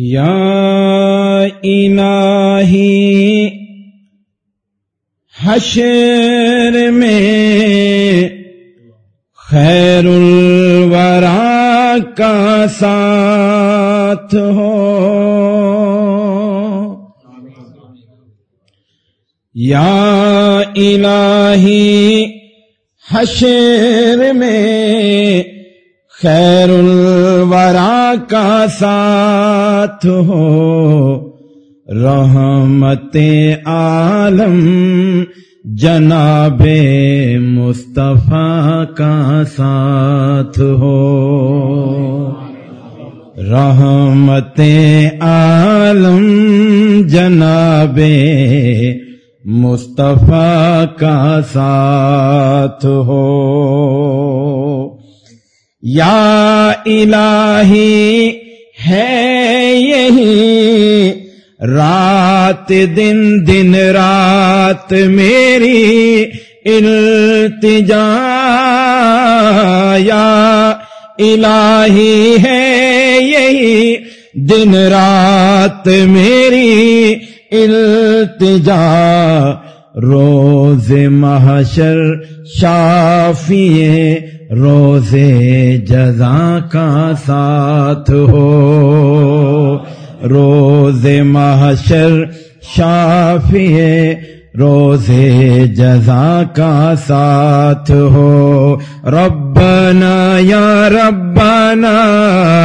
یا الہی حشر میں خیر الورا کا ساتھ ہو۔ یا الہی حشر میں خیر الورا کا ساتھ ہو، رحمت عالم جناب مصطفیٰ کا ساتھ ہو۔ رحمت عالم جناب مصطفیٰ کا ساتھ ہو۔ یا الہی ہے یہی رات دن دن رات میری التجا یا الہی ہے یہی دن رات میری التجا روز محشر شافی روزے جزا کا ساتھ ہو۔ روز محشر شافی روزے جزا کا ساتھ ہو۔ رب ربنا یا ربنا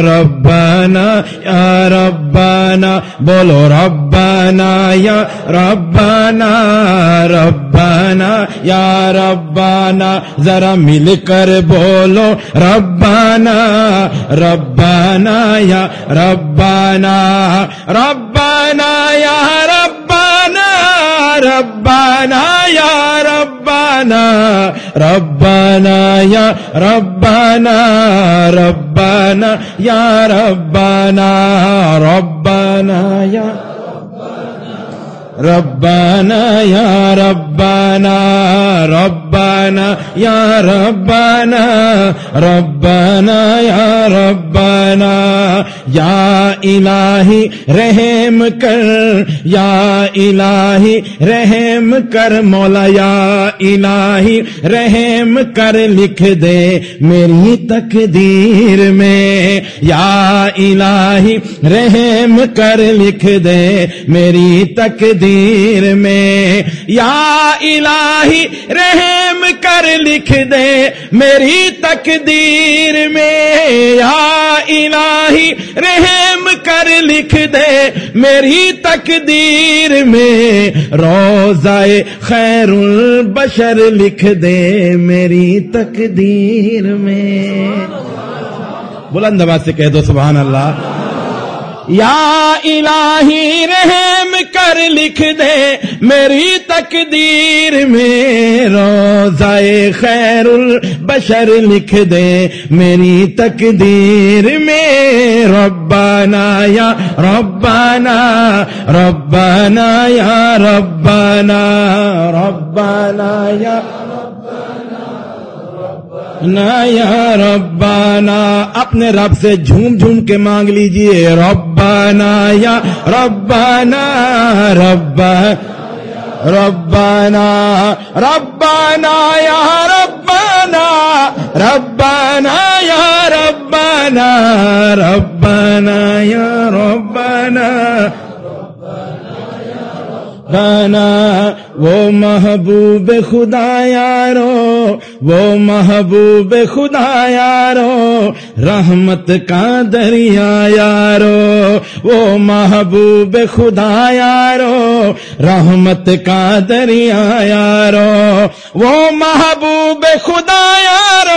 ربنا یا ربنا، بولو ربنا یا ربنا ربنا یا ربنا، ذرا مل کر بولو ربنا ربنا یا ربنا ربنا یا ربنا ربنا یا ربنا ربنا یا ربنا ربنا یا ربنا رب ربنا یا ربنا ربنا یا ربنا ربنا یا ربنا یا الہی رحم کر، یا الہی رحم کر مولا، یا الہی رحم کر لکھ دے میری تقدیر میں، یا الہی رحم کر لکھ دے میری تقدیر میں، یا الہی رحم کر لکھ دے میری تقدیر میں، یا الہی رحم کر لکھ دے میری تقدیر میں روزائے خیر البشر لکھ دے میری تقدیر میں۔ بلند آواز سے کہہ دو، سبحان اللہ۔ یا الہی رحم کر لکھ دے میری تقدیر میں روزائے خیر البشر لکھ دے میری تقدیر میں ربنا یا ربنا ربنا یا ربنا ربنا یا نا یا ربانا، اپنے رب سے جھوم جھوم کے مانگ لیجیے۔ ربانا یا ربانا رب ربانا ربانا یا ربانا ربانا یا ربانا ربانا یا ربانا بنا وہ محبوب خدا یارو، وہ محبوب خدا یارو، رحمت کا دریا یارو، وہ محبوب خدا یارو، رحمت کا دریا یارو، وہ محبوب خدا یارو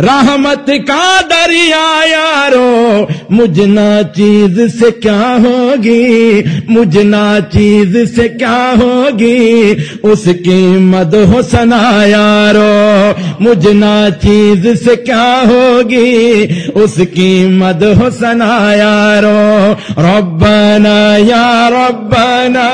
رحمت کا دریا یارو مجھنا چیز سے کیا ہوگی؟ مجھنا چیز سے کیا ہوگی؟ اس کی مد حسنا یارو مجھنا چیز سے کیا ہوگی؟ اس کی مد حسنا یارو، ربنا یا ربنا۔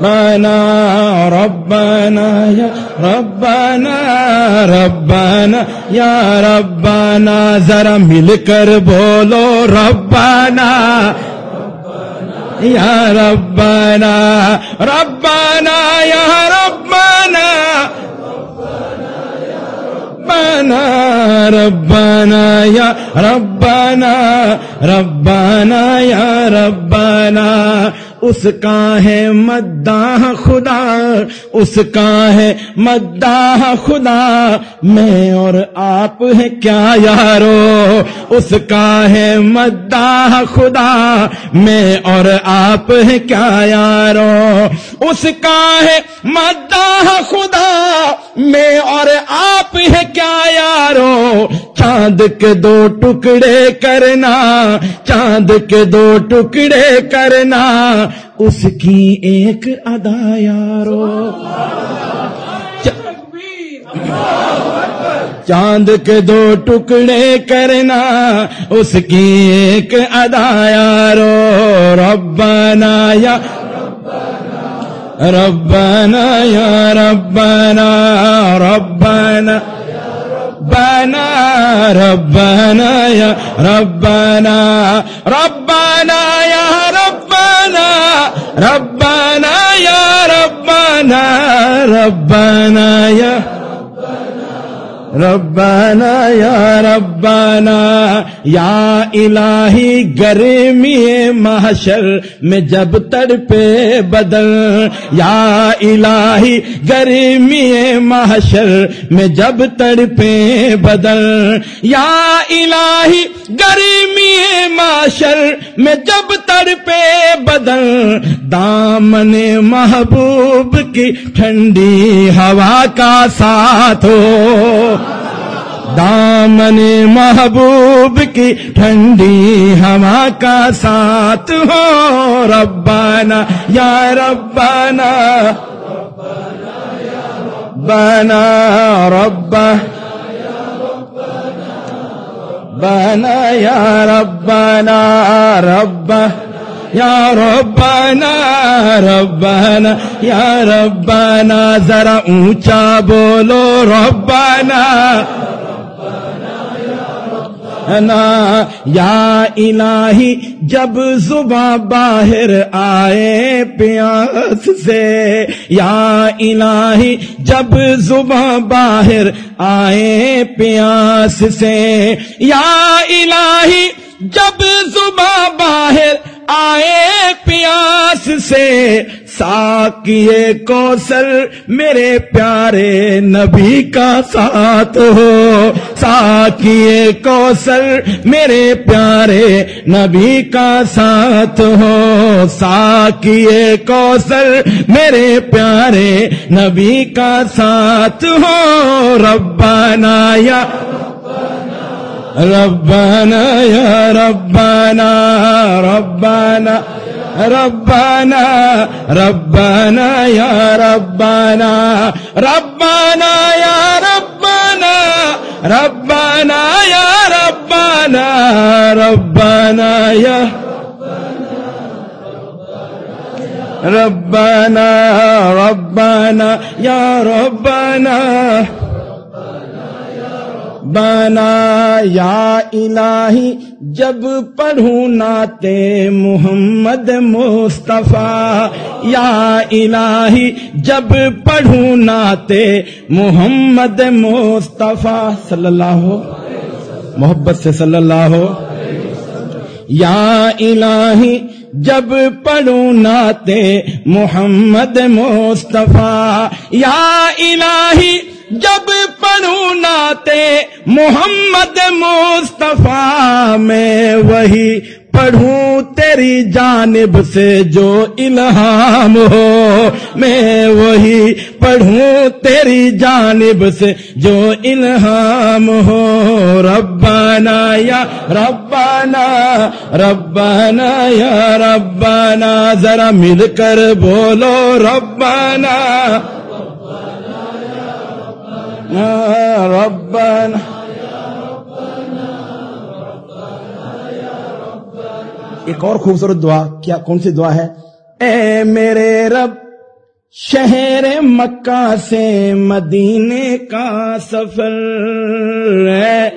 ربنا ربنا یا ربنا ربنا یا ربنا، ذرا مل کر بولو، ربنا یا ربنا ربنا یا ربنا ربنا ربنا یا ربنا ربنا یا ربنا اس کا ہے مداح خدا، اس کا ہے مداح خدا، میں اور آپ ہے کیا یارو؟ اس کا ہے مداح خدا، میں اور آپ ہے کیا یارو؟ اس کا ہے مداح خدا، میں اور آپ ہے کیا یارو؟ چاند کے دو ٹکڑے کرنا، چاند کے دو ٹکڑے کرنا، اس کی ایک ادا یارو۔ چاند کے دو ٹکڑے کرنا، اس کی ایک ادا یارو۔ ربنا یا ربنا یا، ربنا ربنا۔ ربنا ربنا یا ربنا ربنا یا ربنا ربنا یا ربنا ربنا یا ربنا یا ربنا یا الہی گرمی محشر میں جب تڑپے بدل یا الہی گرمی محشر میں جب تڑپے بدل یا الہی گرمی محشر میں جب تڑپے بدل دامن محبوب کی ٹھنڈی ہوا کا ساتھ ہو۔ دامن محبوب کی ٹھنڈی ہوا کا ساتھ ہو ربنا یا ربنا بنا رب بنا یا ربنا رب یا ربنا ربنا یا ربنا ذرا اونچا بولو ربنا نا یا الہی، جب زباں باہر آئے پیاس سے۔ یا الہی، جب زباں باہر آئے پیاس سے۔ یا الہی، جب زباں باہر آئے پیاس سے۔ ساکیے کوسل میرے پیارے نبی کا ساتھ ہو۔ ساکیے کوسل میرے پیارے نبی کا ساتھ ہو۔ ساکیے کوسل میرے پیارے نبی کا ساتھ ہو۔ ربنا یا ربنا یا ربنا ربنا ربنا ربنا یا ربنا ربنا یا ربنا ربنا یا ربنا ربنا یا ربنا ربنا یا ربنا بنا یا الہی، جب پڑھوں ناتے محمد مصطفیٰ، یا الہی، جب پڑھوں ناتے محمد مصطفیٰ، صلی اللہ ہو محبت سے صلی اللہ ہو یا الہی، جب پڑھوں ناتے محمد مصطفیٰ، یا الہی جب پڑھوں ناتے محمد مصطفیٰ میں وہی پڑھوں تیری جانب سے جو الہام ہو، میں وہی پڑھوں تیری جانب سے جو الہام ہو۔ ربنا یا ربنا ربنا یا ربنا ذرا مل کر بولو ربنا ربنا ایک اور خوبصورت دعا، کیا، کون سی دعا ہے؟ اے میرے رب، شہر مکہ سے مدینے کا سفر ہے۔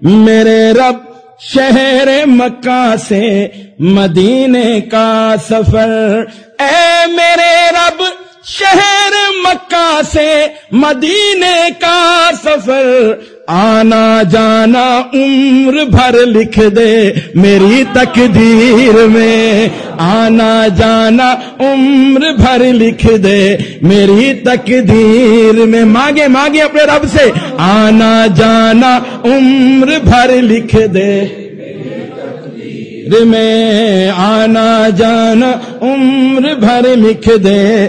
میرے رب، شہر مکہ سے مدینے کا سفر۔ اے میرے رب، شہر مکہ سے مدینے کا سفر۔ آنا جانا عمر بھر لکھ دے میری تقدیر میں۔ آنا جانا عمر بھر لکھ دے میری تقدیر میں۔ مانگے مانگے اپنے رب سے۔ آنا جانا عمر بھر لکھ دے میں۔ آنا جانا عمر بھر لکھ دے۔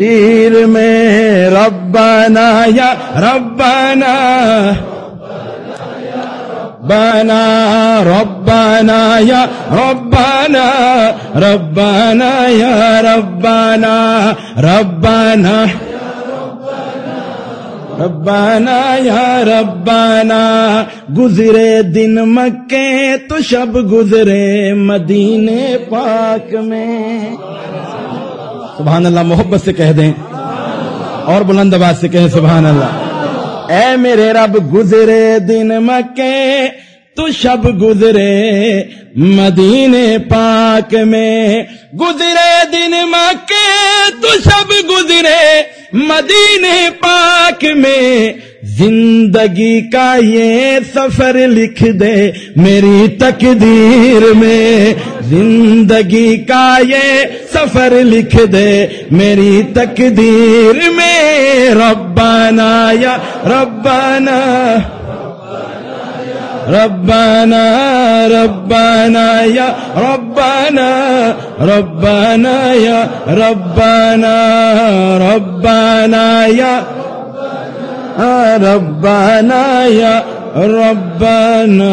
تیر میں ربنا یا ربنا بنا ربنا یا ربنا ربنا یا ربنا ربنا ربنا یا ربنا گزرے دن مکے تو شب گزرے مدینے پاک میں سبحان اللہ، محبت سے کہہ دیں اور بلند آباد سے کہیں سبحان اللہ۔ اے میرے رب، گزرے دن مکے، تو شب گزرے مدینے پاک میں۔ گزرے دن مکے، تو شب گزرے مدینے پاک میں۔ زندگی کا یہ سفر لکھ دے میری تقدیر میں۔ زندگی کا یہ سفر لکھ دے میری تقدیر میں۔ ربنا یا ربنا ربنا ربنا یا ربنا ربنا یا ربنا ربنا یا ربنا يا ربنا